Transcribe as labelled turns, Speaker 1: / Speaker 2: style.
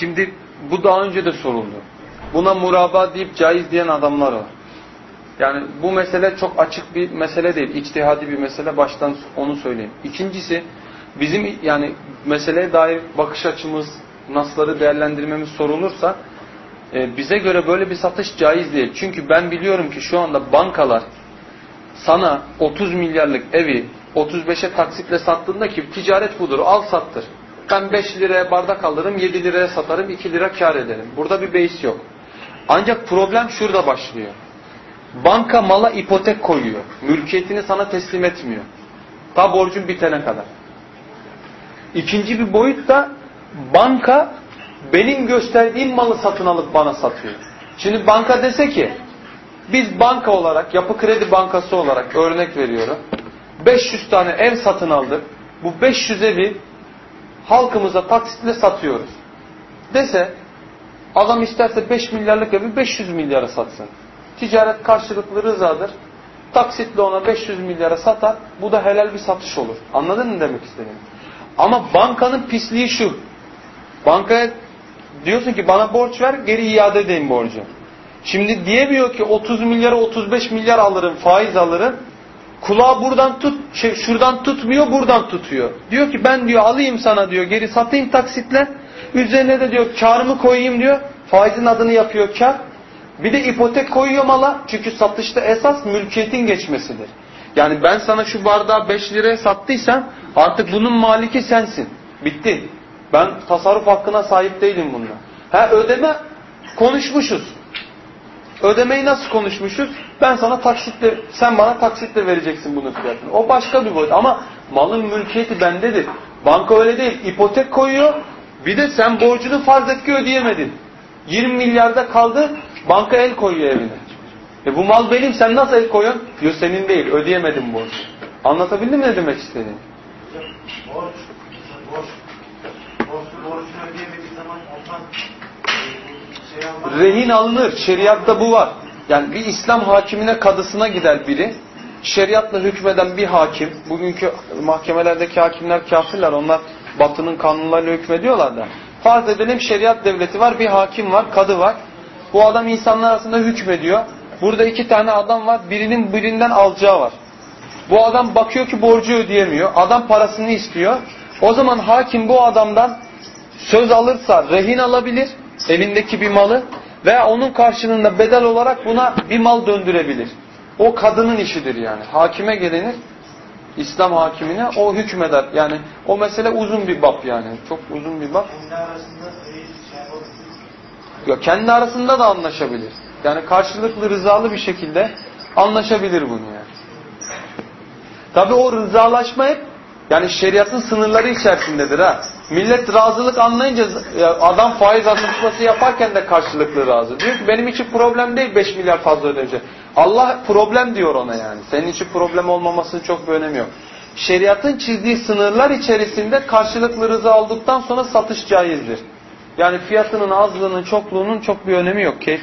Speaker 1: Şimdi bu daha önce de soruldu. Buna muraba deyip caiz diyen adamlar var. Yani bu mesele çok açık bir mesele değil. İçtihadi bir mesele. Baştan onu söyleyeyim. İkincisi bizim yani meseleye dair bakış açımız, nasları değerlendirmemiz sorulursa e, bize göre böyle bir satış caiz değil. Çünkü ben biliyorum ki şu anda bankalar sana 30 milyarlık evi 35'e taksitle sattığında ki ticaret budur. Al sattır. Ben 5 liraya bardak alırım, 7 liraya satarım, 2 lira kar ederim. Burada bir beis yok. Ancak problem şurada başlıyor. Banka mala ipotek koyuyor. Mülkiyetini sana teslim etmiyor. Ta borcun bitene kadar. İkinci bir boyut da banka benim gösterdiğim malı satın alıp bana satıyor. Şimdi banka dese ki biz banka olarak, yapı kredi bankası olarak örnek veriyorum. 500 tane ev satın aldık. Bu 500 evi halkımıza taksitle satıyoruz. Dese adam isterse 5 milyarlık evi 500 milyara satsın. Ticaret karşılıklı rızadır. Taksitle ona 500 milyara satar. Bu da helal bir satış olur. Anladın mı demek istediğimi? Ama bankanın pisliği şu. Bankaya diyorsun ki bana borç ver geri iade edeyim borcu. Şimdi diyemiyor ki 30 milyara 35 milyar alırım faiz alırım. Kulağı buradan tut, şey, şuradan tutmuyor buradan tutuyor. Diyor ki ben diyor alayım sana diyor geri satayım taksitle. Üzerine de diyor karımı koyayım diyor. Faizin adını yapıyor kar. Bir de ipotek koyuyor mala. Çünkü satışta esas mülkiyetin geçmesidir. Yani ben sana şu bardağı 5 liraya sattıysam artık bunun maliki sensin. Bitti. Ben tasarruf hakkına sahip değilim bunda. Ha ödeme konuşmuşuz. Ödemeyi nasıl konuşmuşuz? Ben sana taksitle, sen bana taksitle vereceksin bunun fiyatını. O başka bir boyut ama malın mülkiyeti bendedir. Banka öyle değil. İpotek koyuyor. Bir de sen borcunu farz et ödeyemedin. 20 milyarda kaldı. Banka el koyuyor evine. E bu mal benim. Sen nasıl el koyuyorsun? Yok senin değil. Ödeyemedim borcu. Anlatabildim mi ne demek istediğini?
Speaker 2: Borç, borç, borç, borcunu ödeyemediği zaman ondan e, şey almak...
Speaker 1: Rehin alınır. Şeriatta bu var. Yani bir İslam hakimine kadısına gider biri. Şeriatla hükmeden bir hakim. Bugünkü mahkemelerdeki hakimler kafirler. Onlar batının kanunlarıyla hükmediyorlar da. Farz edelim şeriat devleti var. Bir hakim var. Kadı var. Bu adam insanlar arasında hükmediyor. Burada iki tane adam var. Birinin birinden alacağı var. Bu adam bakıyor ki borcu ödeyemiyor. Adam parasını istiyor. O zaman hakim bu adamdan söz alırsa rehin alabilir. Elindeki bir malı. Veya onun karşılığında bedel olarak buna bir mal döndürebilir. O kadının işidir yani. Hakime gelinir. İslam hakimine o hükmeder. Yani o mesele uzun bir bab yani. Çok uzun bir bab. Ya kendi arasında da anlaşabilir. Yani karşılıklı rızalı bir şekilde anlaşabilir bunu yani. Tabi o rızalaşma hep yani şeriatın sınırları içerisindedir ha. Millet razılık anlayınca adam faiz anlaşması yaparken de karşılıklı razı. Diyor ki benim için problem değil 5 milyar fazla ödeyecek. Allah problem diyor ona yani. Senin için problem olmamasının çok bir önemi yok. Şeriatın çizdiği sınırlar içerisinde karşılıklı rıza olduktan sonra satış caizdir. Yani fiyatının azlığının çokluğunun çok bir önemi yok. Keyfi